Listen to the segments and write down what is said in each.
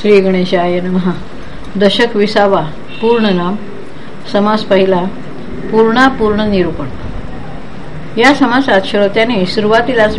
श्री गणेशाय नमहा दशक विसावा पूर्ण नाम समास पहिला पूर्णा पूर्ण निरूपण. या समासात श्रोत्याने सुरुवातीलाच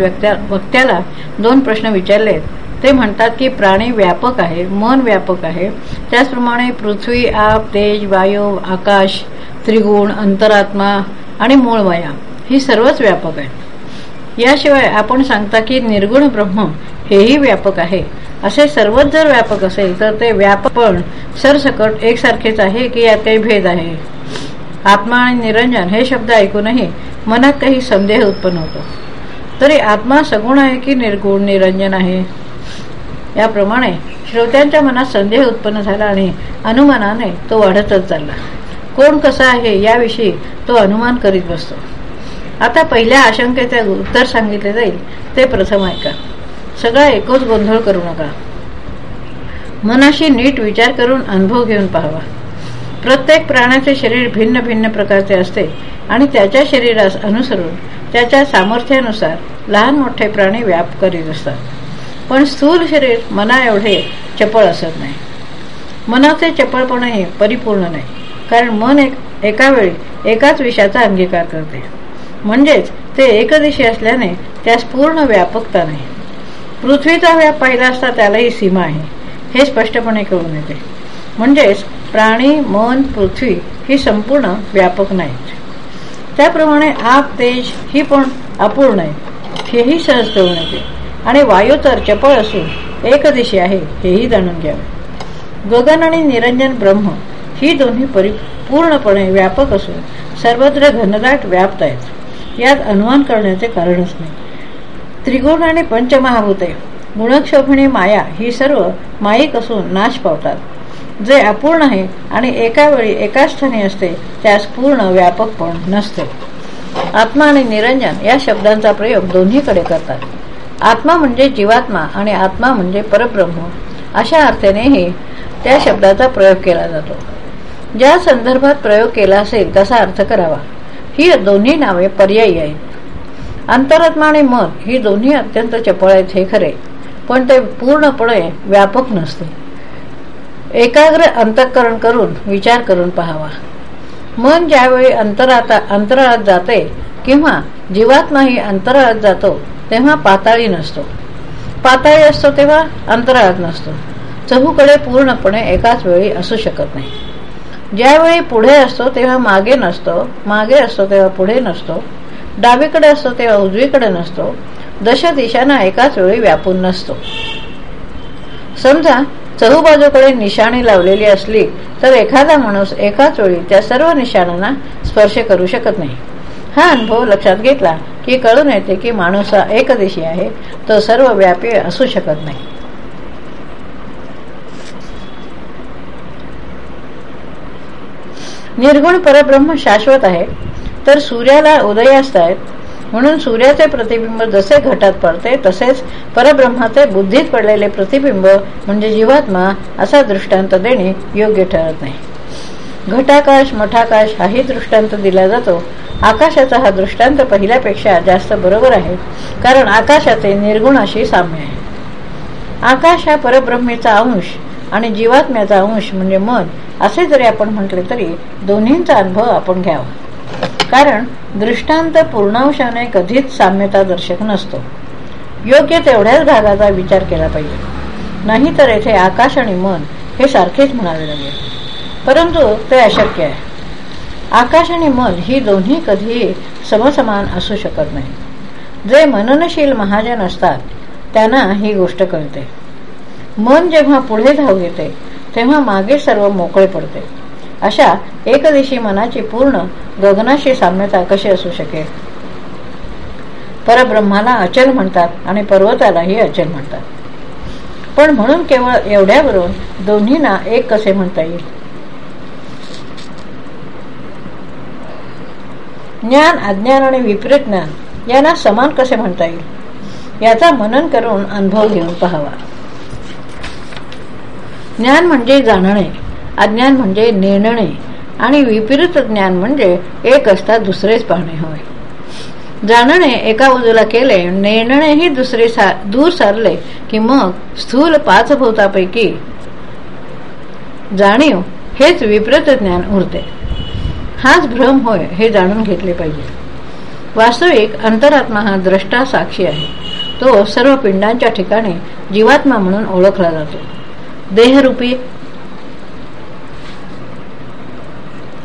वक्त्याला दोन प्रश्न विचारले. ते म्हणतात की प्राणी व्यापक आहे मन व्यापक आहे. त्याचप्रमाणे पृथ्वी आप तेज वायू आकाश त्रिगुण अंतरात्मा आणि मूळमाया ही सर्वच व्यापक आहे याशिवाय आपण सांगता की निर्गुण ब्रह्म हेही व्यापक आहे. असे सर्वच जर व्यापक असेल तर ते व्यापकपण सरसकट एकसारखेच आहे की यात काही भेद आहे. आत्मा आणि निरंजन हे शब्द ऐकूनही मनात काही संदेह उत्पन्न होतो. तरी आत्मा सगुण आहे की निर्गुण निरंजन आहे? याप्रमाणे श्रोत्यांच्या मनात संदेह उत्पन्न झाला आणि अनुमानाने तो वाढतच चालला. कोण कसा आहे याविषयी तो अनुमान करीत बसतो. आता पहिल्या आशंकेचे उत्तर सांगितले जाईल ते प्रथम ऐका. सगळा एकच गोंधळ करू नका. मनाशी नीट विचार करून अनुभव घेऊन पाहावा. प्रत्येक प्राण्याचे शरीर भिन्न भिन्न प्रकारचे असते आणि त्याच्या शरीरास अनुसरून त्याच्या सामर्थ्यानुसार लहान मोठे प्राणी व्याप करीत असतात. पण स्थूल शरीर मना एवढे चपळ असत नाही. मनाचे चपळपणही परिपूर्ण नाही कारण मन एक एका वेळी एकाच विषयाचा अंगीकार करते. म्हणजेच ते एकदिशी असल्याने त्यास पूर्ण व्यापकता नाही. पृथ्वीचा व्याप पाहिला असता त्यालाही सीमा आहे. हे स्पष्टपणे कळून येते. म्हणजेच प्राणी मन पृथ्वी ही संपूर्ण व्यापक नाहीत. त्याप्रमाणे आप तेज ही पण अपूर्ण आहे. हेही सहज कळून येते. आणि वायू तर चपळ असून एकदिशी आहे हेही जाणून घ्यावे. गगन आणि निरंजन ब्रह्म ही दोन्ही परिपूर्णपणे व्यापक असून सर्वत्र घनदाट व्याप्त आहेत. यात अनुमान करण्याचे कारणच नाही. त्रिगुण आणि पंचमहाभूते गुणक्षोभिणी माया ही सर्व माईक असून नाश पावतात. जे अपूर्ण आहे आणि एका वेळी एकाच स्थानी असते त्यास पूर्ण व्यापकपण नसते. आत्मा आणि निरंजन या शब्दांचा प्रयोग दोन्हीकडे करतात. आत्मा म्हणजे जीवात्मा आणि आत्मा म्हणजे परब्रह्म अशा अर्थानेही त्या शब्दाचा प्रयोग केला जातो. ज्या संदर्भात प्रयोग केला असेल तसा अर्थ करावा. ही दोन्ही नावे पर्यायी आहेत. अंतरात्मा आणि मन ही दोन्ही अत्यंत चपळ आहेत हे खरे. पण ते पूर्णपणे व्यापक नसते. एकाग्र अंतःकरण करून विचार करून पहावा. मन ज्यावेळी अंतरात अंतराळात जाते किंवा जीवात्माही अंतराळात जातो तेव्हा पाताळी नसतो. पाताळी असतो तेव्हा अंतराळात नसतो. चहूकडे पूर्णपणे एकाच वेळी असू शकत नाही. ज्यावेळी पुढे असतो तेव्हा मागे नसतो मागे असतो तेव्हा पुढे नसतो डावीकडे असतो तेव्हा उजवीकडे नसतो. दश दिशांना एकाच वेळी व्यापून नसतो. समजा चहूबाजूकडे निशाणी लावलेली असली तर एखादा माणूस एकाच वेळी त्या सर्व निशाणांना स्पर्श करू शकत नाही. हा अनुभव लक्षात घेतला की कळून येते की माणूस हा एकदिशी आहे तो सर्व व्यापी असू शकत नाही. निर्गुण परब्रह्म शाश्वत आहे. तर सूर्याला उदयास्त आहेत म्हणून सूर्याचे प्रतिबिंब जसे घटात पडते तसेच परब्रह्माचे बुद्धीत पडलेले प्रतिबिंब म्हणजे जीवात्मा असा दृष्टांत देणे योग्य ठरत नाही. घटाकाश मठाकाश हाही दृष्टांत दिला जातो. आकाशाचा हा दृष्टांत पहिल्यापेक्षा जास्त बरोबर आहे कारण आकाशाचे निर्गुणाशी साम्य आहे. आकाश हा परब्रह्मेचा अंश आणि जीवात्म्याचा अंश म्हणजे मन असे जरी आपण म्हटले तरी दोन्हींचा अनुभव आपण घ्यावा. कारण दृष्टांत पूर्णांशाने कधीच साम्यता दर्शक नसतो. योग्य तेवढ्याच भागाचा विचार केला पाहिजे. नाही तर येथे आकाश आणि मन हे सारखेच म्हणावे लागेल. परंतु ते अशक्य आहे. आकाश आणि मन ही दोन्ही कधीही समसमान असू शकत नाही. जे मननशील महाजन असतात त्यांना ही गोष्ट कळते. मन जेव्हा पुढे धाव घेते तेव्हा मागे सर्व मोकळे पडते. अशा एकदिशी मनाची पूर्ण गगनाशी साम्यता कशी असू शकेल? परब्रह्माला अचल म्हणतात आणि पर्वतालाही अचल म्हणतात. पण म्हणून केवळ एवढ्यावरून दोन्हीना एक कसे म्हणता येईल? ज्ञान अज्ञान आणि विपरीत ज्ञान यांना समान कसे म्हणता येईल? याचा मनन करून अनुभव घेऊन पहावा. ज्ञान म्हणजे जाणणे. अज्ञान म्हणजे नेणणे आणि विपरीत ज्ञान म्हणजे एक असता दुसरेच पाहणे होय. जाणणे एका बाजूला केले नेणणेही दुसरे सा दूर सारले की मग स्थूल पाच भूतापैकी जाणीव हेच विपरीत ज्ञान उरते. हाच भ्रम होय हे जाणून घेतले पाहिजे. वास्तविक अंतरात्मा हा द्रष्टा साक्षी आहे. तो सर्व पिंडांच्या ठिकाणी जीवात्मा म्हणून ओळखला जातो. देहरूपी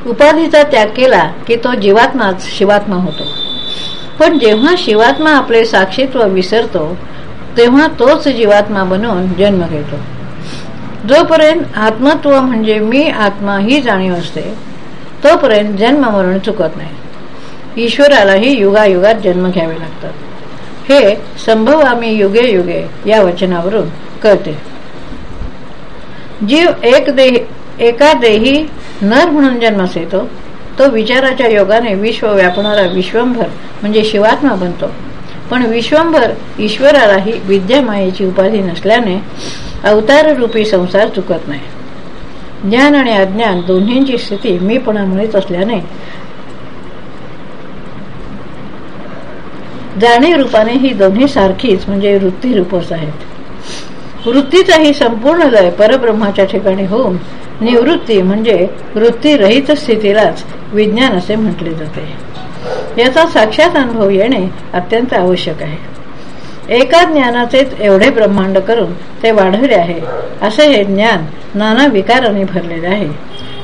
उपाधीचा त्याग केला की तो जीवात्माच शिवात्मा होतो. पण जेव्हा शिवात्मा आपले साक्षीत्व विसरतो तेव्हा तोच जीवात्मा बनवून जन्म घेतो. जोपर्यंत आत्मत्व म्हणजे मी आत्मा ही जाणीव असते तोपर्यंत जन्म मरण चुकत नाही. ईश्वरालाही युगायुगात जन्म घ्यावे लागतात. हे संभव आम्ही युगे युगे या वचनावरून कळते. जीव एक देह एका देही नर म्हणून जन्मास येतो तो विचाराच्या योगाने विश्व व्यापणारा विश्वंभर म्हणजे शिवात्मा बनतो. पण विश्वंभर ईश्वरालाही विद्यामायेची उपाधी नसल्याने अवतार रूपी संसार चुकत नाही. ज्ञान आणि अज्ञान दोन्हींची स्थिती मीपणामुळेच असल्याने जाणे रूपाने ही दोन्ही सारखीच म्हणजे वृत्ती रूपच आहेत. वृत्तीचाही संपूर्ण लय परब्रह्माच्या ठिकाणी होऊन निवृत्ती म्हणजे वृत्तीरहित स्थितीलाच विज्ञान असे म्हटले जाते. याचा साक्षात अनुभव येणे अत्यंत आवश्यक आहे. एका ज्ञानाचेच एवढे ब्रह्मांड करून ते वाढवले आहे असे हे ज्ञान नाना विकाराने भरलेले आहे.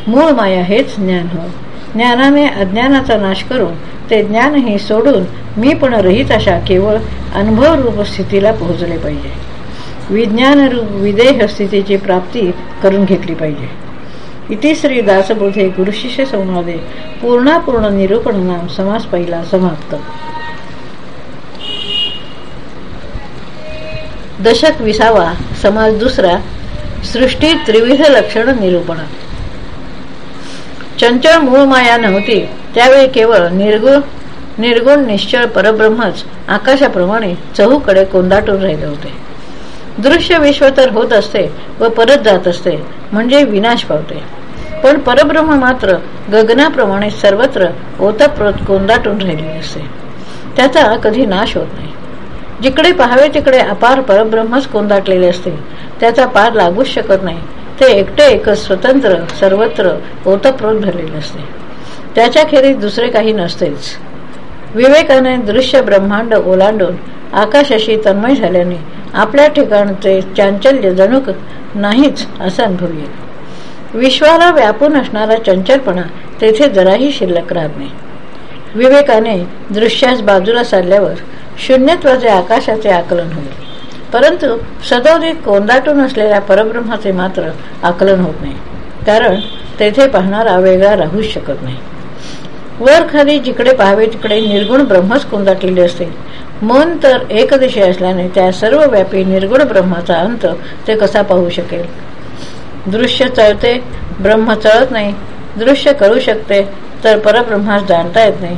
मूळ माया हेच ज्ञान हो. ज्ञानाने अज्ञानाचा नाश करून ते ज्ञानही सोडून मी पण रहित अशा केवळ अनुभवरूप स्थितीला पोहोचले पाहिजे. विज्ञानरूप विदेह स्थितीची प्राप्ती करून घेतली पाहिजे. इति श्री दासबोधे गुरुशिष्य संवादे पूर्णापूर्ण निरूपण नाम समास पहिला समाप्त. दशक विसावा समाज दुसरा सृष्टी त्रिविध लक्षण निरूपण. चंचल मूळ माया नव्हती त्यावेळी केवळ निर्गुण निर्गुण निश्चळ परब्रह्मच आकाशाप्रमाणे चहूकडे कोंदाटून राहिले होते. दृश्य विश्व तर होत असते व परत जात असते म्हणजे विनाश पावते. पण परब्रह्म मात्र गगनाप्रमाणे सर्वत्र ओतप्रोत कोंदाटून राहिलेले असते. त्याचा कधी नाश होत नाही. जिकडे पाहावे तिकडे अपार परब्रह्मच कोंदाटलेले असते. त्याचा पार लागूच शकत नाही. ते एकटे एकच स्वतंत्र सर्वत्र ओतप्रोत भरलेले असते. त्याच्या खेरीत दुसरे काही नसतेच. विवेकाने दृश्य ब्रह्मांड ओलांडून आकाशाशी तन्मय झाल्याने आपल्या ठिकाणचे चांचल्य जणूक नाहीच असा अनुभव येईल विश्वाला व्यापून असणारा चंचलपणा तेथे जराही शिल्लक राहत नाही. विवेकाने दृश्यास बाजूला सारल्यावर शून्यत्वाचे आकाशाचे आकलन होईल. परंतु सदोदित कोंदाटून असलेल्या परब्रह्माचे मात्र आकलन होत नाही. कारण तेथे पाहणारा वेगळा राहूच शकत नाही. वर खाली जिकडे पाहावे तिकडे निर्गुण ब्रह्मच कोंदाटलेले असते मन तर एकदिशी असल्याने त्या सर्व व्यापी निर्गुण ब्रह्माचा अंत ते कसा पाहू शकेल? दृश्य चळते ब्रह्म चळत नाही. दृश्य करू शकते तर परब्रह्मास जाणता येत नाही.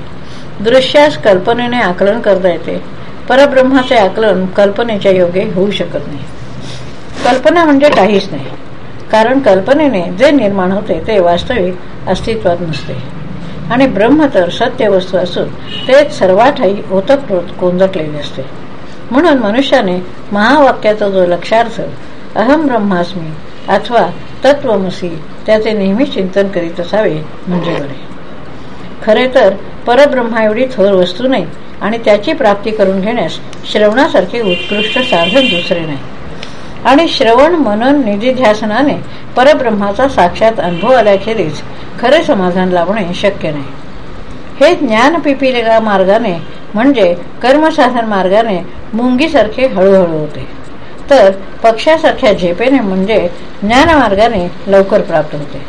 दृश्यास कल्पनेने आकलन करता येते. परब्रह्माचे आकलन कल्पनेच्या योगे होऊ शकत नाही. कल्पना म्हणजे काहीच नाही. कारण कल्पनेने जे निर्माण होते ते वास्तविक अस्तित्वात नसते. आणि ब्रह्म तर सत्य वस्तू असून तेच सर्वाठाई ओतप्रोत कोंदटलेले असते. म्हणून मनुष्याने महावाक्याचा जो लक्षार्थ अहम ब्रह्मास्मी अथवा तत्वमसी त्याचे नेहमी चिंतन करीत असावे म्हणजे बरे. खरे तर परब्रह्मा एवढी थोर वस्तू नाही आणि त्याची प्राप्ती करून घेण्यास श्रवणासारखे उत्कृष्ट साधन दुसरे नाही. आणि श्रवण मनन निधीध्यासनाने परब्रह्माचा साक्षात अनुभव आल्याखेरीज खरे समाधान लावणे शक्य नाही. हे ज्ञान पिपिलेगा मार्गाने म्हणजे कर्मसाधन मार्गाने मुंगीसारखे हळूहळू होते. तर पक्षासारख्या झेपेने म्हणजे ज्ञानमार्गाने लवकर प्राप्त होते.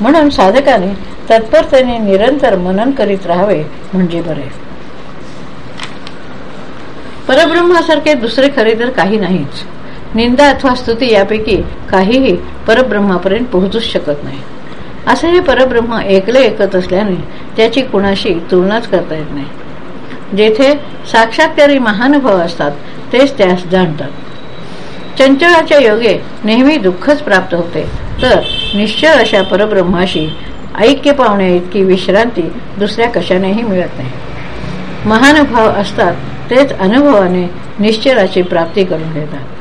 म्हणून साधकाने तत्परतेने निरंतर मनन करीत राहावे म्हणजे बरे. परब्रह्मासारखे दुसरे खरे तर काही नाहीच. निंदा अथवा स्तुती यापैकी काहीही परब्रह्मापर्यंत पोहोचूच शकत नाही. असे हे परब्रह्म एकले एकत असल्याने त्याची कुणाशी तुलनाच करता येत नाही. जेथे साक्षात्कारी महानुभव असतात तेच त्यास जाणतात. चंचळाच्या योगे नेहमी दुःखच प्राप्त होते. तर निश्चय अशा परब्रह्माशी ऐक्य पावण्या इतकी विश्रांती दुसऱ्या कशानेही मिळत नाही. महानुभाव असतात तेच अनुभवाने निश्चयाची प्राप्ती करून घेतात.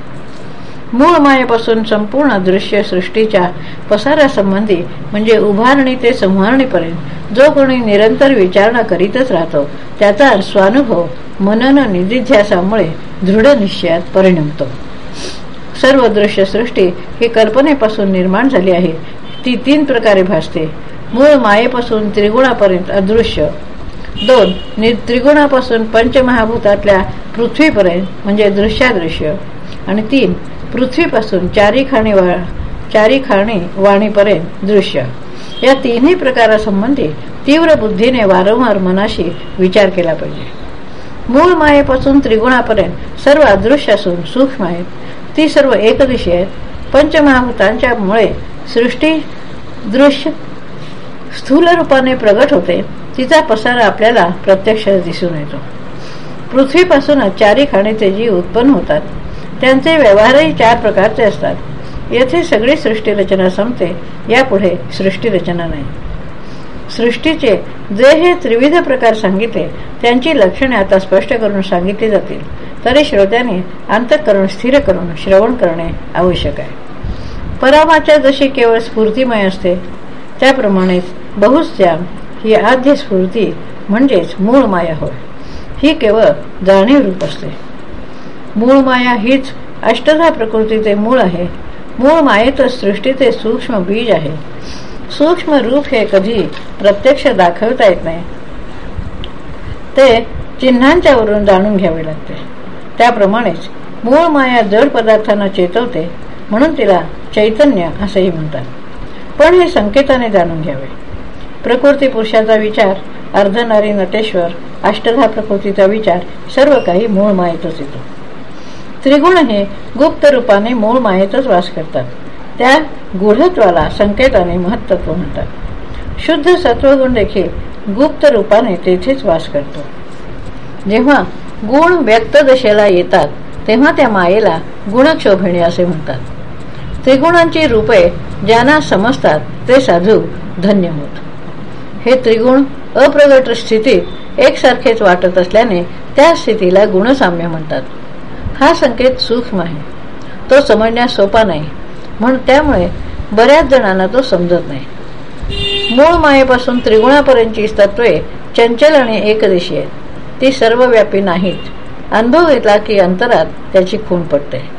मूळ मायेपासून संपूर्ण दृश्य सृष्टीच्या पसारासंबंधी म्हणजे उभारणी ते संहारणीपर्यंत जो कोणी निरंतर विचारणा करीतच राहतो त्याचा स्वानुभव मनन निधिध्यासामुळे दृढ निश्चयात परिणमतो. सर्व दृश्य सृष्टी ही कल्पनेपासून निर्माण झाली आहे. ती तीन प्रकारे भासते. मूळ मायेपासून त्रिगुणापर्यंत अदृश्य. दोन त्रिगुणापासून पंचमहाभूतातल्या पृथ्वीपर्यंत म्हणजे दृश्यादृश्य. आणि तीन पृथ्वीपासून चारी खाणी वा चारी खाणी वाणीपर्यंत दृश्य. या तिन्ही प्रकारासंबंधी तीव्र बुद्धीने वारंवार मनाशी विचार केला पाहिजे. मूळ मायेपासून त्रिगुणापर्यंत सर्व अदृश्य असून सूक्ष्म आहेत. ती सर्व एकदिशी आहेत. पंचमहाभूतांच्या मुळे सृष्टी दृश्य स्थूल रूपाने प्रगट होते. तिचा पसारा आपल्याला प्रत्यक्ष दिसून येतो. पृथ्वीपासूनच चारी खाणीचे जीव उत्पन्न होतात. त्यांचे व्यवहारही चार प्रकारचे असतात. येथे सगळी सृष्टीरचना संपते यापुढे सृष्टीरचना नाही. सृष्टीचे जे हे त्रिविध प्रकार सांगितले त्यांची लक्षणे आता स्पष्ट करून सांगितली जातील. तरी श्रोत्याने अंतकरण स्थिर करून श्रवण करणे आवश्यक आहे. परामाच्या जशी केवळ स्फूर्तिमय असते त्याप्रमाणेच बहुस्त्याम ही आद्य स्फूर्ती म्हणजेच मूळ माया होय. ही केवळ जाणीव रूप असते. मूळ माया हीच अष्टधा प्रकृतीचे मूळ आहे. मूळ मायेतच सृष्टीचे सूक्ष्म बीज आहे. सूक्ष्म रूप हे कधी प्रत्यक्ष दाखवता येत नाही. ते चिन्हांच्या वरून जाणून घ्यावे लागते. त्याप्रमाणेच मूळ माया जड पदार्थांना चेतवते म्हणून तिला चैतन्य असेही म्हणतात. पण हे संकेताने जाणून घ्यावे. प्रकृती पुरुषाचा विचार अर्धनारी नटेश्वर अष्टधा प्रकृतीचा विचार सर्व काही मूळ मायेतच येतो. त्रिगुण हे गुप्त रूपाने मूळ मायेतच वास करतात. त्या गुढत्वाला संकेताने महत्त्व म्हणतात. शुद्ध सत्वगुण देखील गुप्त रूपाने तेथेच वास करतो. जेव्हा गुण व्यक्त दशेला येतात तेव्हा त्या मायेला गुणक्षोभिणी असे म्हणतात. त्रिगुणांची रूपे ज्यांना समजतात ते साधू धन्य होत. हे त्रिगुण अप्रगट स्थितीत एकसारखेच वाटत असल्याने त्या स्थितीला गुणसाम्य म्हणतात. हा संकेत सूक्ष्म आहे तो समजण्यास सोपा नाही. म्हणून त्यामुळे बऱ्याच जणांना तो समजत नाही. मूळ मायेपासून त्रिगुणापर्यंतची तत्वे चंचल आणि एकदेशी आहेत. ती सर्वव्यापी नाहीत. अनुभव घेतला की अंतरात त्याची खून पडते.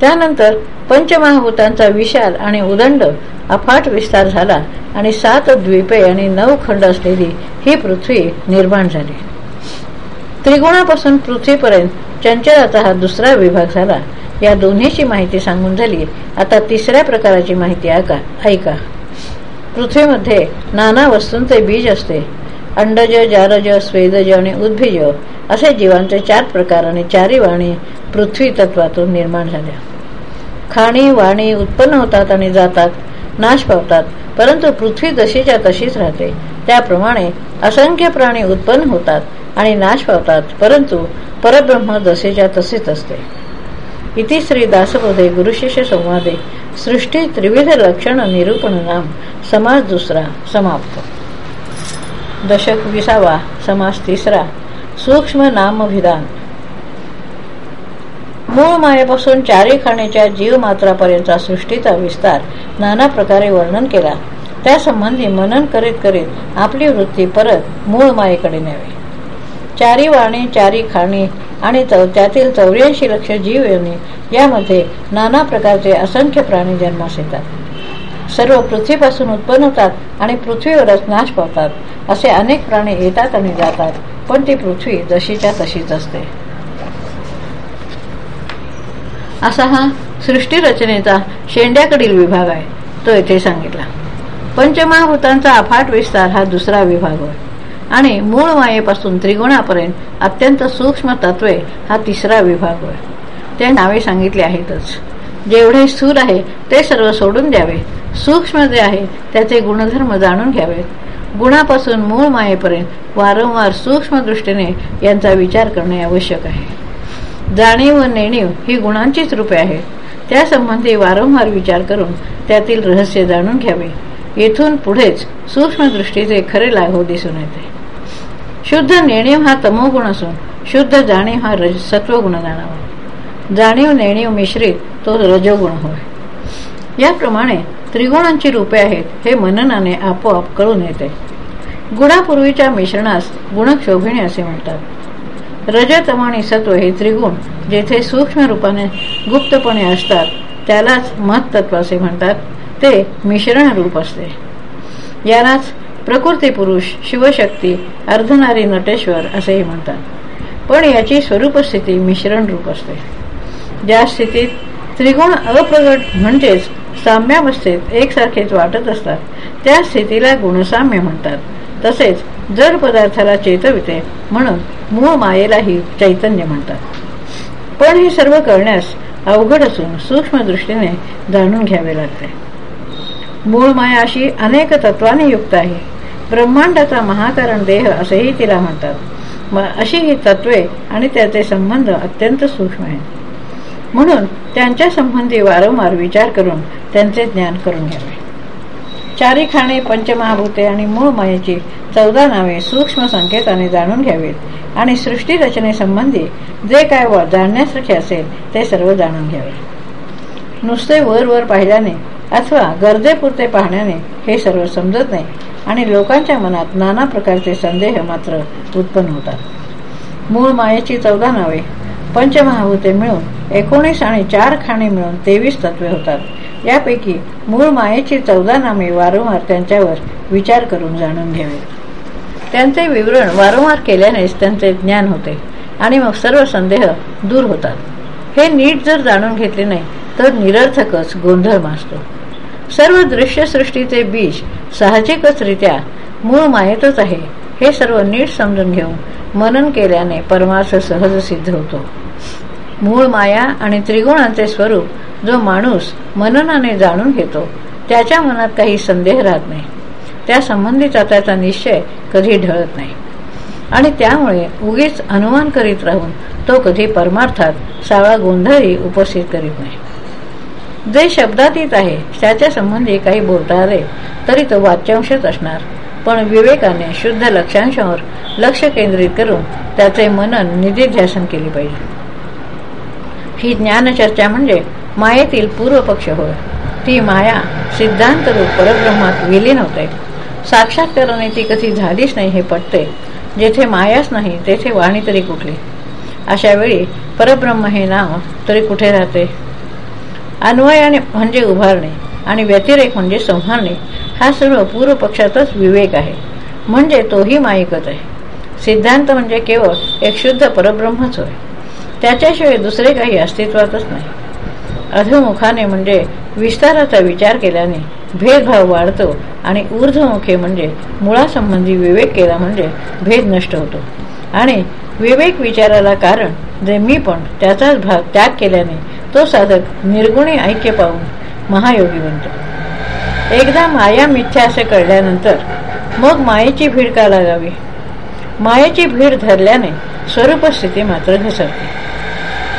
त्यानंतर पंचमहाभूतांचा विशाल आणि उदंड अफाट विस्तार झाला आणि सात द्वीपे आणि नऊ खंड असलेली ही पृथ्वी निर्माण झाली. त्रिगुणापासून पृथ्वीपर्यंत चंचलाचा हा दुसरा विभाग झाला. या दोन्हीची माहिती सांगून झाली. आता तिसऱ्या प्रकाराची माहिती ऐका. ऐका. पृथ्वीमध्ये नाना वस्तूंचे बीज असते. अंडज जारज स्वेदज आणि उद्भिज असे जीवांचे चार प्रकार आणि चारी वाणी पृथ्वी तत्वातून निर्माण झाल्या. खाणी वाणी उत्पन्न होतात आणि जातात नाश पावतात परंतु पृथ्वी जशीच्या तशीच राहते. त्याप्रमाणे असंख्य प्राणी उत्पन्न होतात. आणि नाश पावतात परंतु परब्रह्म जसेच्या तसेच असते. इति श्री दासबोधे गुरुशिष्य संवादे सृष्टी त्रिविध लक्षण निरूपण नाम समाज दुसरा समाप्त. दशक विसावा समास तिसरा सूक्ष्म नामभिधान मूळ मायेपासून चारी खाण्याच्या जीवमात्रापर्यंतचा सृष्टीचा विस्तार नाना प्रकारे वर्णन केला. त्यासंबंधी मनन करीत करीत आपली वृत्ती परत मूळ मायेकडे न्यावी. चारी वाणी चारी खाणी आणि त्यातील चौऱ्याऐंशी लक्ष जीव येणे यामध्ये नाना प्रकारचे असंख्य प्राणी जन्मास येतात. सर्व पृथ्वीपासून उत्पन्न होतात आणि पृथ्वीवरच नाश पावतात. असे अनेक प्राणी येतात आणि जातात पण ती पृथ्वी जशीच्या तशीच असते. असा हा सृष्टीरचनेचा शेंड्याकडील विभाग आहे. तो येथे सांगितला. पंचमहाभूतांचा अफाट विस्तार हा दुसरा विभाग होय. आणि मूळ मायेपासून त्रिगुणापर्यंत अत्यंत सूक्ष्म तत्वे हा तिसरा विभाग होय. ते नावे सांगितले आहेतच. जेवढे स्थूल आहे ते सर्व सोडून द्यावे. सूक्ष्म जे आहे त्याचे गुणधर्म जाणून घ्यावेत गुणापासून मूळ मायेपर्यंत वारंवार सूक्ष्म दृष्टीने यांचा विचार करणे आवश्यक आहे. जाणीव व नेणीव ही गुणांचीच रूपे आहेत. त्यासंबंधी वारंवार विचार करून त्यातील रहस्य जाणून घ्यावे. येथून पुढेच सूक्ष्मदृष्टीचे खरे लाभ दिसून येते. शुद्ध नेणीव हा तमोगुण असून शुद्ध जाणीव हा सत्वगुण जाणावा जाणीव नेणीव मिश्रित तो रजोगुण होय याप्रमाणे त्रिगुणांची रूपे आहेत हे मननाने आपोआप कळून येते गुणापूर्वीच्या मिश्रणास गुणक्षोभिणी असे म्हणतात रजतम आणि सत्व हे त्रिगुण जेथे सूक्ष्म रूपाने गुप्तपणे असतात त्यालाच महत्त्व असे म्हणतात ते मिश्रण रूप असते यालाच प्रकृती पुरुष शिवशक्ती अर्धनारी नटेश्वर असेही म्हणतात. पण याची स्वरूपस्थिती मिश्रण रूप असते. ज्या स्थितीत त्रिगुण अप्रगट म्हणजेच साम्यावस्थेत एकसारखेच वाटत असतात त्या स्थितीला गुणसाम्य म्हणतात. तसेच जड पदार्थाला चेतविते म्हणून मूळ मायेलाही चैतन्य म्हणतात. पण हे सर्व करण्यास अवघड असून सूक्ष्म दृष्टीने जाणून घ्यावे लागते. मूळ माया अशी अनेक तत्वाने युक्त आहे. ब्रह्मांडाचा महाकारण देह असेही तिला म्हणतात. अशी ही तत्वे आणि त्याचे संबंध अत्यंत सूक्ष्म आहेत. म्हणून त्यांच्या संबंधी वारंवार विचार करून त्यांचे ज्ञान करून घ्यावे. चारी खाणे पंचमहाभूते आणि मूळ मायेची चौदा नावे सूक्ष्म संकेताने जाणून घ्यावीत आणि सृष्टी रचनेसंबंधी जे काय जाणण्यासारखे असेल ते सर्व जाणून घ्यावे. नुसते वर वर पाहिल्याने अथवा गरजेपुरते पाहण्याने हे सर्व समजत नाही आणि लोकांच्या मनात नाना प्रकारचे संदेह मात्र उत्पन्न होतात. मूळ मायेची चौदा नावे पंचमहाभूते मिळून एकोणीस आणि चार खाणे मिळून तेवीस तत्वे होतात. यापैकी मूळ मायेची चौदा नामे वारंवार त्यांच्यावर विचार करून जाणून घ्यावे. त्यांचे विवरण वारंवार केल्यानेच त्यांचे ज्ञान होते आणि मग सर्व संदेह दूर होतात. हे नीट जर जाणून घेतले नाही तर निरर्थकच गोंधळ मासतो सर्व दृश्यसृष्टीचे बीज साहजिकचरित्या मूळ मायेतच आहे. हे सर्व नीट समजून घेऊन मनन केल्याने परमार्थ सहज सिद्ध होतो. मूळ माया आणि त्रिगुणांचे स्वरूप जो माणूस मननाने जाणून घेतो त्याच्या मनात काही संदेह राहत नाही. त्या संबंधीचा त्याचा निश्चय कधी ढळत नाही. आणि त्यामुळे उगीच अनुमान करीत राहून तो कधी परमार्थात सावळा गोंधळही उपस्थित करीत नाही. जे शब्दातीत आहे त्याच्या संबंधी काही बोलता आले तरी तो वाच्यांशच असणार. पण विवेकाने शुद्ध लक्षांशावर लक्ष केंद्रित करून त्याचे मनन निधीध्यासन केले पाहिजे. ही ज्ञानचर्चा म्हणजे मायेतील पूर्वपक्ष होय. ती माया सिद्धांत रूप परब्रह्मात विलीन होते. साक्षात्काराने ती कधी झालीच नाही हे पटते. जेथे मायाच नाही तेथे वाणी तरी कुठली? अशा वेळी परब्रह्म हे नाव तरी कुठे राहते? अन्वयाने म्हणजे उभारणे आणि व्यतिरेक म्हणजे संहारणे हा सर्व पूर्व पक्षातच विवेक आहे. म्हणजे तोही माईकच आहे. सिद्धांत म्हणजे केवळ एक शुद्ध परब्रह्मच होय. त्याच्याशिवाय दुसरे काही अस्तित्वातच नाही. अधोमुखाने म्हणजे विस्ताराचा विचार केल्याने भेदभाव वाढतो आणि ऊर्ध्वमुखे म्हणजे मुळासंबंधी विवेक केला म्हणजे भेद नष्ट होतो. आणि विवेक विचाराला कारण जे मी पण त्याचाच भाग त्याग केल्याने तो साधक निर्गुणी ऐक्य पाहून महायोगी बनतो. एकदा माया मिथ्या असे कळल्यानंतर मग मायेची भीड का लागावी? मायेची भीड धरल्याने स्वरूपस्थिती मात्र घसरते.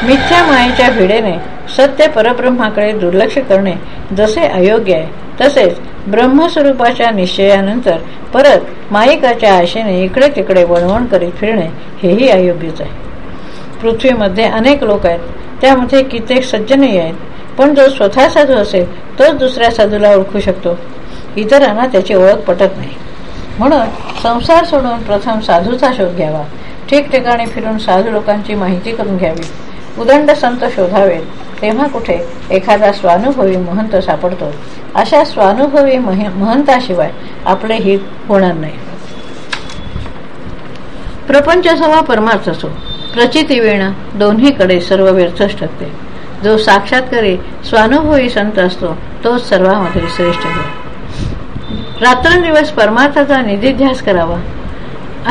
मिथ्या मायेच्या भिडेने सत्य परब्रह्माकडे दुर्लक्ष करणे जसे अयोग्य आहे तसेच ब्रह्मस्वरूपाच्या निश्चयानंतर परत मायिकाच्या आशेने इकडे तिकडे वणवण करीत फिरणे हेही अयोग्यच आहे. पृथ्वीमध्ये अनेक लोक आहेत त्यामध्ये कित्येक सज्जनही आहेत. पण जो स्वतः साधू असेल तोच दुसऱ्या साधूला ओळखू शकतो. इतरांना त्याची ओळख पटत नाही. म्हणून संसार सोडून प्रथम साधूचा शोध घ्यावा. ठिकठिकाणी फिरून साधू लोकांची माहिती करून घ्यावी. उदंड संत शोधावेत. तेव्हा कुठे एखादा स्वानुभवी महंत सापडतो. अशा स्वानुभवी महंताशिवाय आपले हित होणार नाही. प्रपंच असावा परमार्थ असो. प्रचिती वेण दोन्हीकडे सर्व व्यर्थच ठरते. जो साक्षात्कारी स्वानुभवी संत असतो तोच सर्वांमध्ये श्रेष्ठ हो रात्रंदिवस परमार्थाचा निधीध्यास करावा.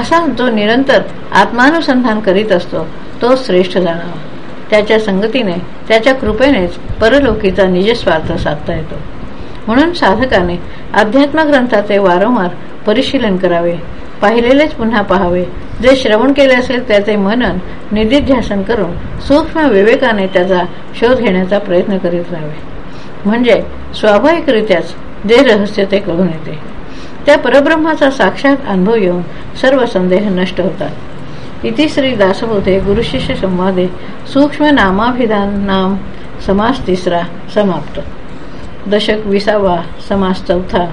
असा जो निरंतर आत्मानुसंधान करीत असतो तो श्रेष्ठ जाणावा. त्याच्या संगतीने त्याच्या कृपेनेच परलोकीचा निजस्वार्थ साधता येतो. म्हणून साधकाने अध्यात्म ग्रंथाचे वारंवार परिशीलन करावे. पाहिलेलेच पुन्हा पहावे. जे श्रवण केले असेल त्याचे मनन निधीध्यासन करून सूक्ष्म विवेकाने त्याचा शोध घेण्याचा प्रयत्न करीत राहावे. म्हणजे स्वाभाविकरित्याच जे रहस्य ते कळून येते. त्या परब्रह्माचा साक्षात अनुभव येऊन सर्व संदेह नष्ट होतात. इति श्री दासबोधे गुरुशिष्य संवादे सूक्ष्म नामाभिधान नाम समास तिसरा समाप्त. दशक विसावा समास चौथा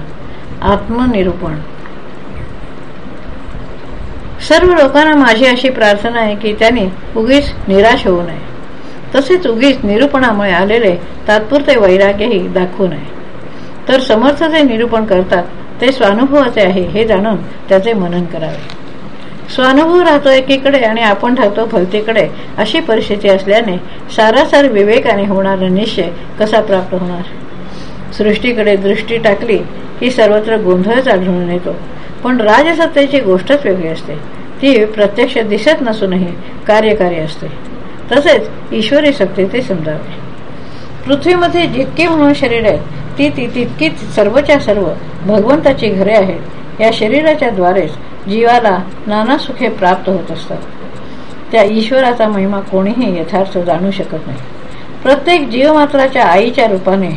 आत्मनिरूपण. सर्व लोकांना माझी अशी प्रार्थना आहे की त्यांनी उगीच निराश होऊ नये. तसेच उगीच निरूपणामुळे आलेले तात्पुरते वैराग्यही दाखवू नये. तर समर्थ जे निरूपण करतात ते स्वानुभवाचे आहे हे जाणून त्याचे मनन करावे. स्वानुभव राहतो एकीकडे आणि आपण राहतो भलतीकडे अशी परिस्थिती असल्याने सारासार विवेकाने होणारा निश्चय कसा प्राप्त होणार? सृष्टीकडे दृष्टी टाकली की सर्वत्र गोंधळच आढळून येतो. पण राजसत्तेची गोष्टच वेगळी असते. ती प्रत्यक्ष दिसत नसूनही कार्यकारी असते. तसेच ईश्वरी सत्य ते समजावे. पृथ्वीमध्ये जितके म्हणून शरीर आहेत ती ती तितकीच सर्वच्या सर्व भगवंताची घरे आहेत. या शरीराच्या द्वारेच जीवाला नाना सुखे प्राप्त होत असतात. त्या ईश्वराचा महिमा कोणीही यथार्थ जाणू शकत नाही. प्रत्येक जीवमात्राच्या आईच्या रूपाने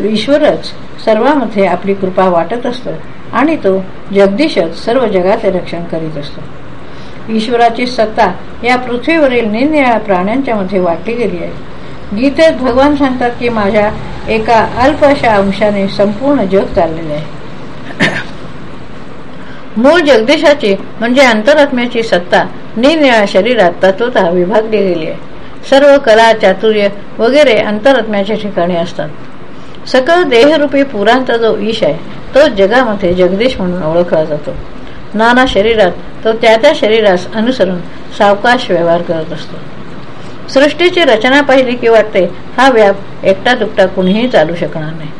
ईश्वरच सर्वांमध्ये आपली कृपा वाटत असतो आणि तो जगदीशच सर्व जगाचे रक्षण करीत असतो. ईश्वराची सत्ता या पृथ्वीवरील निरनिळ्या प्राण्यांच्या मध्ये वाटली गेली आहे. गीतेत भगवान सांगतात की माझ्या एका अल्पशा अंशाने संपूर्ण जग चाललेले आहे. मूळ जगदीशाची म्हणजे अंतरात्म्याची सत्ता निरनिळ्या शरीरात तत्वत विभागली गेली आहे. सर्व कला चातुर्य वगैरे अंतरात्म्याच्या ठिकाणी असतात. सकल देहरूपी पुरांत जो ईश आहे तो जगामध्ये जगदीश म्हणून ओळखला जातो. नाना शरीरात तो त्या त्या शरीरास अनुसरून सावकाश व्यवहार करत असतो. सृष्टीची रचना पाहिली की वाटते हा व्याप एकटा दुकटा कुणीही चालू शकणार नाही.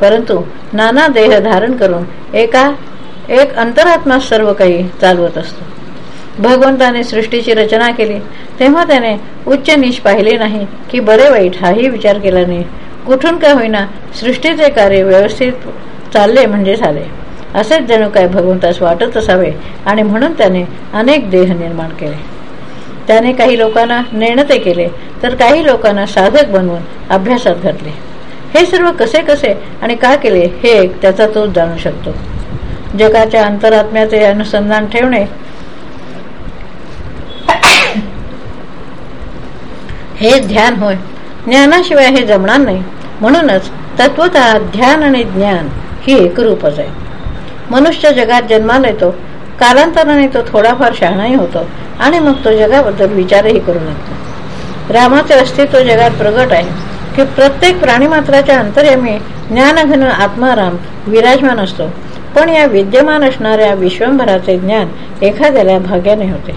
परंतु नाना देह धारण करून एका एक अंतरात्मा सर्व काही चालवत असतो. भगवंताने सृष्टीची रचना केली तेव्हा त्याने उच्च नीच पाहिले नाही की बरे वाईट हाही विचार केला नाही कुठून का होईना सृष्टीचे कार्य व्यवस्थित चालले म्हणजे झाले. असेच जणू काय भगवंतास वाटत असावे. आणि म्हणून त्याने अनेक देह निर्माण केले. त्याने काही लोकांना नेणते केले तर काही लोकांना साधक बनवून अभ्यासात घातले. हे सर्व कसे कसे आणि का केले हे एक त्याचा तोच जाणू शकतो. जगाच्या अंतरात्म्याचे अनुसंधान ठेवणे. हे ध्यान होय. ज्ञानाशिवाय हे जमणार नाही. म्हणूनच तत्वत ध्यान आणि ज्ञान ही एकरूपच आहे. मनुष्य जगात जन्माला येतो कालांतराने तो थोडाफार शहाणाही होतो आणि मग तो जगाबद्दल विचारही करू लागतो. रामाचे अस्तित्व जगात प्रगट आहे की प्रत्येक प्राणीमात्राच्या अंतर्यामी ज्ञानघन आत्माराम विराजमान असतो. पण या विद्यमान असणाऱ्या विश्वंभराचे ज्ञान एखाद्याला भाग्याने होते.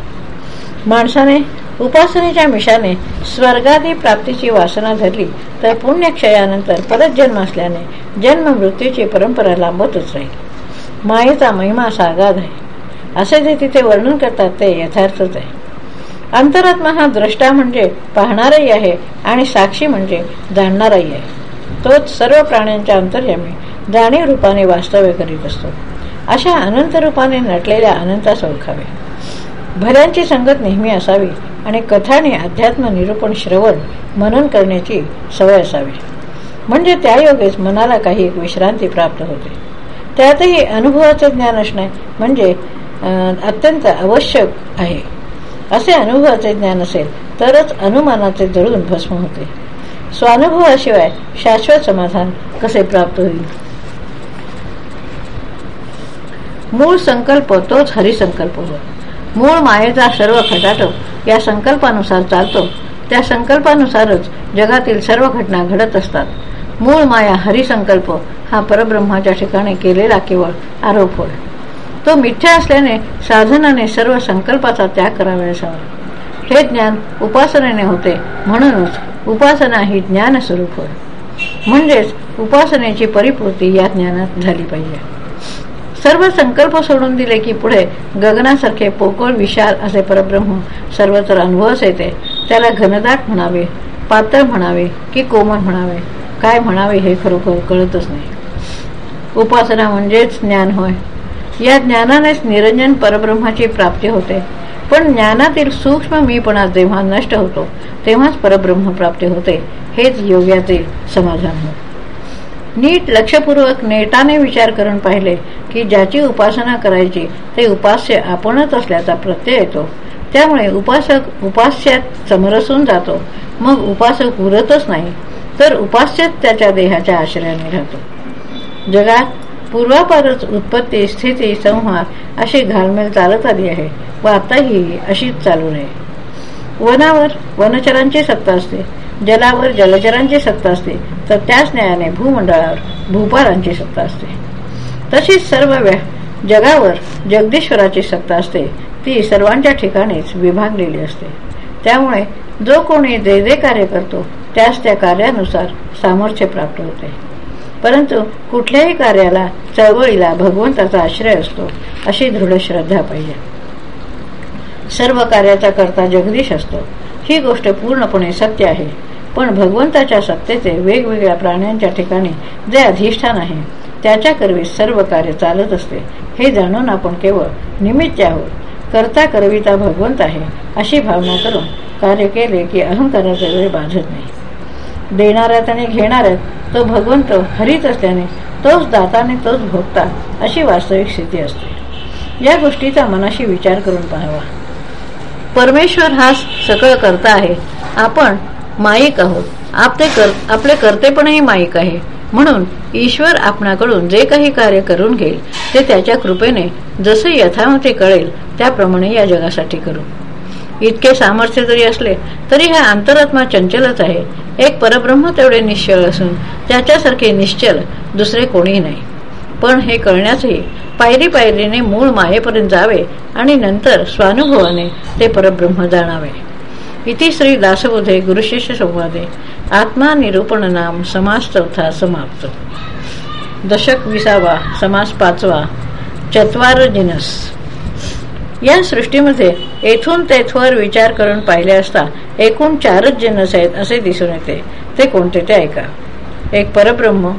माणसाने उपासनेच्या मिशाने स्वर्गादी प्राप्तीची वासना धरली तर पुण्यक्षयानंतर परत जन्म असल्याने जन्म मृत्यूची परंपरा लांबतच राहील. मायेचा महिमा सागाध आहे असे जे तिथे वर्णन करतात ते यथार्थच आहे. अंतरात्मा हा द्रष्टा म्हणजे पाहणारही आहे आणि साक्षी म्हणजे जाणणाराही आहे. तोच सर्व प्राण्यांच्या अंतर्यामी जाणीव रूपाने वास्तव्य करीत असतो. अशा अनंत रूपाने नटलेल्या अनंतास ओळखावे भल्यांची संगत नेहमी असावी आणि कथाने अध्यात्म निरूपण श्रवण मनन करण्याची सवय असावी. म्हणजे त्या योगेच मनाला काही विश्रांती प्राप्त होते. त्यातही अनुभवाचं ज्ञान असणे म्हणजे अत्यंत आवश्यक आहे. असे अनुभवाचे ज्ञान असेल तरच अनुमानाचे जळून भस्म होते. स्वानुभवाशिवाय शाश्वत समाधान कसे प्राप्त होईल? मूळ संकल्प तोच हरिसंकल्प होय. मूळ मायेचा सर्व खटाटो या संकल्पानुसार चालतो. त्या संकल्पानुसारच जगातील सर्व घटना घडत असतात. मूळ माया हरिसंकल्प हा परब्रह्माच्या ठिकाणी केलेला केवळ आरोप होय. तो मिथ्या असल्याने साधनाने सर्व संकल्पाचा त्याग करावयास हवा हे ज्ञान उपासनेने होते म्हणूनच उपासना ही ज्ञान स्वरूप होय. म्हणजेच उपासनेची परिपूर्ती या ज्ञानात झाली पाहिजे. सर्व संकल्प सोडून दिले की पुढे गगनासारखे पोकळ विशाल असे परब्रह्म सर्वत्र अनुभवच येते. त्याला घनदाट म्हणावे पातळ म्हणावे की कोमल म्हणावे. काय म्हणावे हे खरोखर कळतच नाही. उपासना म्हणजेच ज्ञान होय. या ज्ञानानेच निरंजन परब्रह्माची प्राप्ती होते. पण ज्ञानातील सूक्ष्म मीपणा जेव्हा नष्ट होतो तेव्हाच परब्रह्म प्राप्ती होते. हेच योग्याचे समाधान होते नीट लक्षपूर्वक नेटाने विचार करून पाहिले की ज्याची उपासना करायची ते उपास्य आपणच असल्याचा प्रत्यय येतो. त्यामुळे उपासक उपास्यात समरसून जातो. मग उपासक उरतच नाही. तर उपास्यच त्याच्या देहाच्या आश्रयाने राहतो. जगात पूर्वापारच उत्पत्ती स्थिती संहार अशी घालमेल चालत आली आहे व आताही अशीच चालू नये वनावर वनचरांची सत्ता असते जलावर जलचरांची सत्ता असते तर त्याच न्यायाने भूमंडळावर भूपारांची सत्ता असते. तशीच सर्व जगावर जगदीश्वराची सत्ता असते ती सर्वांच्या ठिकाणीच विभागलेली असते. त्यामुळे जो कोणी जे जे कार्य करतो त्यास त्या कार्यानुसार सामर्थ्य प्राप्त होते. परंतु कुठल्याही कार्याला चळवळीला भगवंताचा आश्रय असतो अशी दृढ श्रद्धा पाहिजे. सर्व कार्याचा करता जगदीश असतो. ही गोष्ट पूर्णपणे सत्य आहे. पण भगवंताच्या सत्तेचे वेगवेगळ्या प्राण्यांच्या ठिकाणी जे अधिष्ठान आहे त्याच्याकरवी सर्व कार्य चालत असते. हे जाणून आपण केवळ निमित्त आहोत. करता करविता भगवंत आहे. अशी भावना करून कार्य केले की अहंकाराचा वेळ बाधत नाही. देणाऱ्यात आणि घेणाऱ्यात तो भगवंत हरीच असल्याने तोच दाताने तोच भोगता अशी वास्तविक स्थिती असते. या गोष्टीचा मनाशी विचार करून पाहावा. परमेश्वर हा सकळ करता आहे. आपण माईक आहोत. आपले कर आपले कर्तेपणही माईक आहे. म्हणून ईश्वर आपणाकडून जे काही कार्य करून घेईल ते त्याच्या कृपेने जसे यथामते कळेल त्याप्रमाणे या जगासाठी करू. इतके सामर्थ्य जरी असले तरी हा अंतरात्मा चंचलच आहे. एक परब्रह्म तेवढे निश्चल असून त्याच्यासारखे निश्चल दुसरे कोणीही नाही. पण हे कळण्यासही पायरी पायरीने मूळ मायेपर्यंत जावे आणि नंतर स्वानुभवाने ते परब्रह्म जाणावे. इति श्री दासबोधे गुरुशिष्य संवादे। आत्मा निरूपण नाम समास चौथा समाप्त। दशक विसावा समास पाचवा चत्वार जिनस या सृष्टीमध्ये येथून तेथवर विचार करून पाहिले असता एकूण चारच जिन्नस आहेत असे दिसून येते. ते कोणते ते ऐका. एक परब्रह्म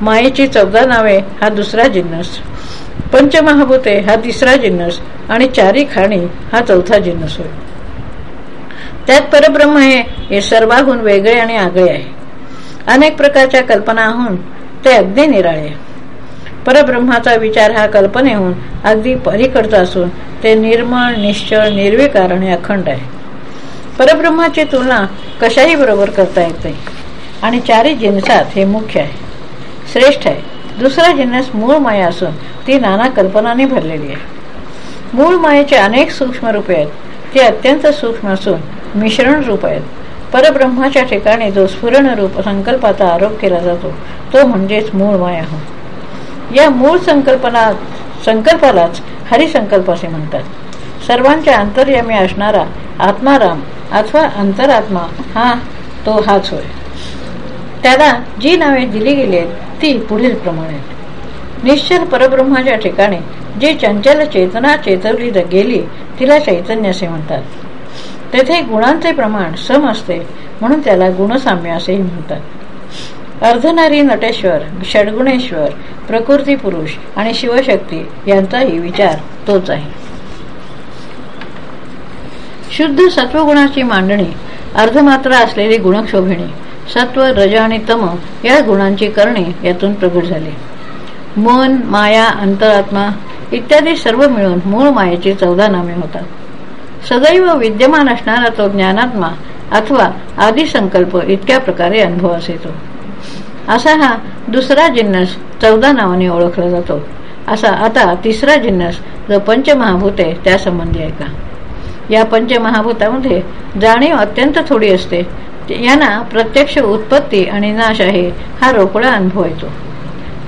मायेची चौदा नावे हा दुसरा जिन्नस. पंचमहाभूते हा तिसरा जिन्नस. आणि चारी खाणी हा चौथा जिन्नस होय. त्यात परब्रह्म हे सर्वाहून वेगळे आणि आगळे आहे. अनेक प्रकारच्या कल्पनाहून ते अगदी निराळे परब्रह्माचा विचार हा कल्पनेहून अगदी पलीकडचा असून ते निर्मळ निश्चळ निर्विकार आणि अखंड आहे. परब्रह्माची तुलना कशाही बरोबर करता येते आणि चारी जिन्सात हे मुख्य आहे. श्रेष्ठ आहे. दुसरा जिन्नस मूळ माया असून ती नाना कल्पनाने भरलेली आहे. मूळ मायेचे अनेक सूक्ष्म रूपे आहेत. ती अत्यंत सूक्ष्म असून मिश्रण रूप आहेत. परब्रह्माच्या ठिकाणी जो स्फुरण रूप संकल्पाचा आरोप केला जातो तो म्हणजेच मूळ माया हो. या मूळ संकल्पना संकल्पालाच हरिसंकल्प असे म्हणतात. सर्वांच्या अंतर्यामी असणारा आत्माराम अथवा अंतरात्मा हा तो हाच होय. त्याला जी नावे दिली गेली आहेत ती पुढील प्रमाणे निश्चल परब्रह्माच्या ठिकाणी जी चंचल चेतना चेतवली गेली तिला चैतन्य असे म्हणतात. तेथे गुणांचे प्रमाण सम असते म्हणून त्याला गुणसाम्य असेही म्हणतात. अर्धनारी नटेश्वर षडगुणेश्वर प्रकृती पुरुष आणि शिवशक्ती यांचाही विचार तोच आहे. शुद्ध सत्वगुणाची मांडणी अर्धमात्र असलेली गुणक्षोभिणी सत्व रज आणि तम या गुणांची करणे यातून प्रगट झाली. मन माया अंतरात्मा इत्यादी सर्व मिळून मूळ मायेची चौदा नामे होतात. सदैव विद्यमान असणारा तो ज्ञानात्मा अथवा आदिसंकल्प इतक्या प्रकारे अनुभवास येतो असा हा दुसरा जिन्नस चौदा नावाने ओळखला जातो. असा आता तिसरा जिन्नस जो पंचमहाभूत आहे त्यासंबंधी आहे का? या पंचमहाभूतामध्ये जाणीव अत्यंत थोडी असते. यांना प्रत्यक्ष उत्पत्ती आणि नाश आहे हा रोकडा अनुभव येतो.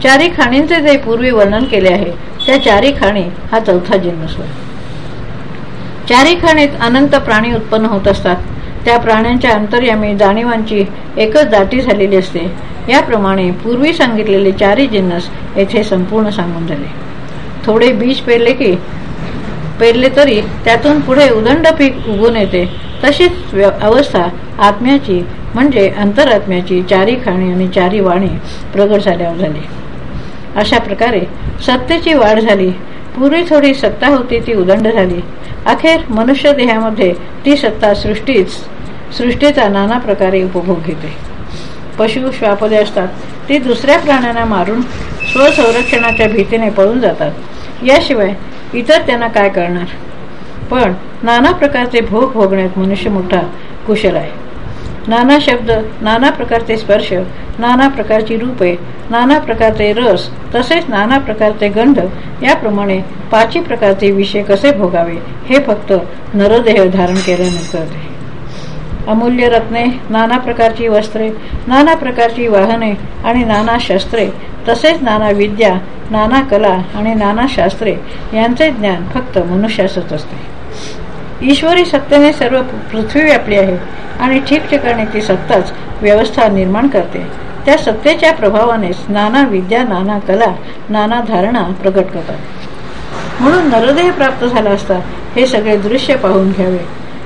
चारी खाणींचे जे पूर्वी वर्णन केले आहे त्या चारी खाणी हा चौथा जिन्नस होय. चारी खाणीत अनंत प्राणी उत्पन्न होत असतात. त्या प्राण्यांच्या अंतर्यामी जाणीवांची एकच दाटी झालेली असते. याप्रमाणे पूर्वी सांगितलेले चारी जिन्नस येथे संपूर्ण सांगून झाले. थोडे बीज पेरले की पेरले तरी त्यातून पुढे उदंड पीक उगून येते. तशीच अवस्था आत्म्याची म्हणजे अंतरात्म्याची चारी खाणी आणि चारी वाणी प्रगट झाल्यावर झाली. अशा प्रकारे सत्तेची वाढ झाली. पूर्वी थोडी सत्ता होती ती उदंड झाली. अखेर मनुष्य देहामध्ये ती सत्ता सृष्टीच सृष्टीचा नाना प्रकारे उपभोग घेते. पशु श्वापदे असतात ती दुसऱ्या प्राण्यांना मारून स्वसंरक्षणाच्या भीतीने पळून जातात. याशिवाय इतर त्यांना काय करणार? पण नाना प्रकारचे भोग भोगण्यात मनुष्य मोठा कुशल आहे. नाना शब्द नाना प्रकारचे स्पर्श नाना प्रकारची रूपे नाना प्रकारचे रस तसेच नाना प्रकारचे गंध याप्रमाणे पाची प्रकारचे विषय कसे भोगावे हे फक्त नरदेह धारण केल्यानंतर कळते. अमूल्य रत्ने नाना प्रकारची वस्त्रे नाना प्रकारची वाहने आणि नाना शस्त्रे तसेच नाना विद्या नाना कला आणि नाना शास्त्रे यांचे ज्ञान फक्त मनुष्यासच असते. ईश्वरी सत्तेने सर्व पृथ्वी व्यापली आहे आणि ठिकठिकाणी ती सत्ताच व्यवस्था निर्माण करते. त्या सत्तेच्या प्रभावानेच नाना विद्या नाना कला नाना धारणा प्रकट करतात. म्हणून नरदेह प्राप्त झाला असता हे सगळे दृश्य पाहून घ्यावे.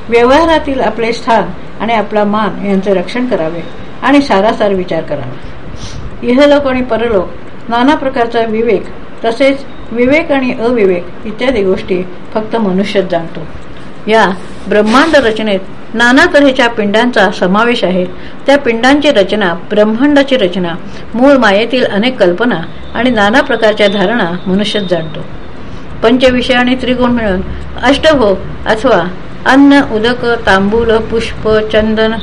व्यवहारातील आपले स्थान आणि आपला मान यांचे रक्षण करावे आणि सारासार विचार करावा. इहलोक आणि परलोक नाना प्रकारचा विवेक तसेच विवेक आणि अविवेक इत्यादी गोष्टी फक्त मनुष्यच जाणतो. या ब्रह्मांड रचनेत नाना तऱ्हेच्या पिंडांचा समावेश आहे. त्या पिंडांची रचना ब्रह्मांडाची रचना मूळ मायेतील अनेक कल्पना आणि नाना प्रकारच्या धारणा मनुष्यच जाणतो. पंचविषय आणि त्रिगुण मिळून अष्टभोग अथवा अन्न उदक तांबूल पुष्प चंदन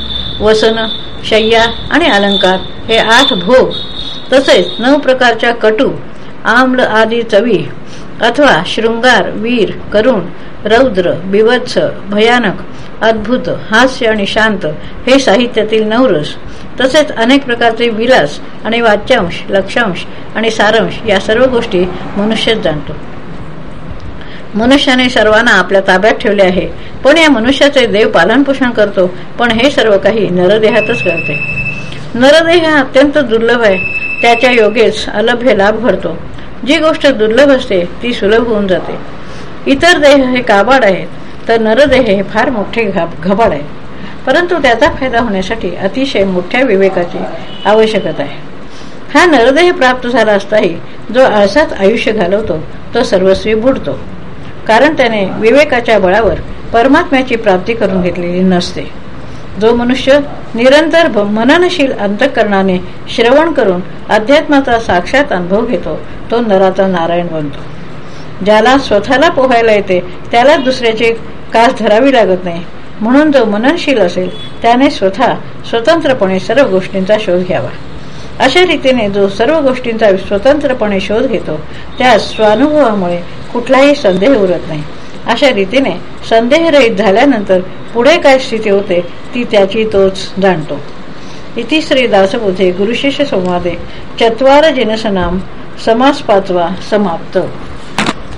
वसन शय्या आणि अलंकार हे आठ भोग तसेच नऊ प्रकारच्या कटू आम्ल आदी चवी अथवा शृंगार वीर करुण रौद्र बिवत्स भयानक अद्भुत हास्य आणि शांत हे साहित्यातील नवरस तसेच अनेक प्रकारचे विलास आणि वाच्यांश लक्षांश आणि सारांश या सर्व गोष्टी मनुष्यच जाणतो. मनुष्याने सर्वांना आपल्या ताब्यात ठेवले आहे. पण या मनुष्याचे देव पालन पोषण करतो पण हे सर्व काही नरदेहातच करते नरदेह अत्यंत दुर्लभ आहे. त्याच्या योगेच अलभ्य लाभ भरतो जी गोष्ट दुर्लभ असते ती सुलभ होऊन जाते. इतर देह हे काबाड आहेत तर नरदेह हे फार मोठे घबाड आहे परंतु त्याचा फायदा होण्यासाठी अतिशय मोठ्या विवेकाची आवश्यकता आहे. हा नरदेह प्राप्त झाला असताही जो आळसात आयुष्य घालवतो तो सर्वस्वी बुडतो. कारण त्याने विवेकाच्या बळावर परमात्म्याची प्राप्ती करून घेतलेली नसते. जो मनुष्य निरंतर मननशील अंतकरणाने श्रवण करून अध्यात्माचा साक्षात अनुभव घेतो तो नराचा नारायण बनतो. ज्याला स्वतःला पोहायला येते त्याला दुसऱ्याची कास धरावी लागत नाही. म्हणून जो मननशील असेल त्याने स्वतः स्वतंत्रपणे सर्व गोष्टींचा शोध घ्यावा. अशा रीतीने जो सर्व गोष्टींचा स्वतंत्रपणे शोध घेतो त्या स्वानुभवामुळे कुठलाही संदेह उरत नाही. अशा रीतीने संदेहरहित झाल्यानंतर पुढे काय स्थिती होते ती त्याची तोच जाणतो. इति श्री दासबोधे गुरुशिष्य संवादे. चत्वार जिनसनाम समास पाचवा समाप्त.